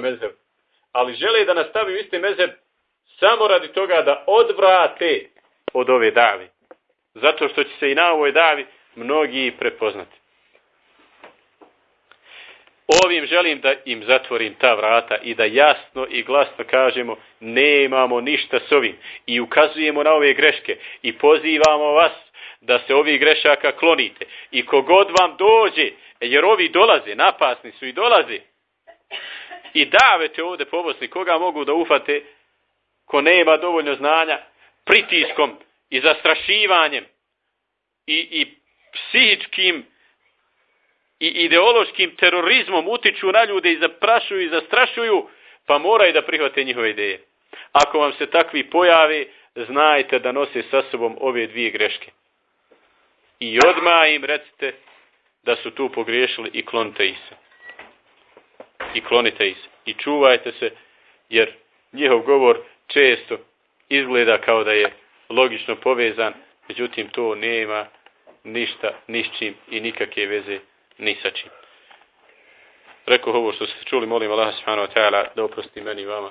mezheb. Ali žele da nastavi isti mezheb samo radi toga da odvrate od ove davi. Zato što će se i na ovoj davi mnogi prepoznati. Ovim želim da im zatvorim ta vrata i da jasno i glasno kažemo nemamo ništa s ovim i ukazujemo na ove greške i pozivamo vas da se ovih grešaka klonite. I kogod vam dođe, jer ovi dolaze, napasni su i dolaze, i davete ovdje po Bosni, koga mogu da ufate, ko nema dovoljno znanja, pritiskom i zastrašivanjem i, i psihičkim i ideološkim terorizmom utiču na ljude i zaprašuju i zastrašuju, pa moraju da prihvate njihove ideje. Ako vam se takvi pojave, znajte da nose sa sobom ove dvije greške. I odmah im recite da su tu pogriješili i klonite ih se. I klonite ih. I čuvajte se, jer njihov govor često izgleda kao da je logično povezan, međutim to nema ništa, nišćim i nikakve veze ni sa čim. Rekao ovo što ste čuli, molim Allah subhanahu wa ta'ala da oprosti meni i vama.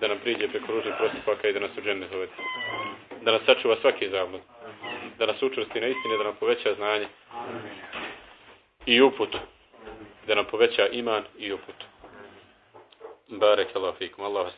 Da nam priđe preko ružnih postupaka i da nas u džene. Da nas sačuva svaki zablud. Da nas učvrsti na istine, da nam poveća znanje. I uput. Da nam poveća iman i uput. Barek Allah fikum. Allah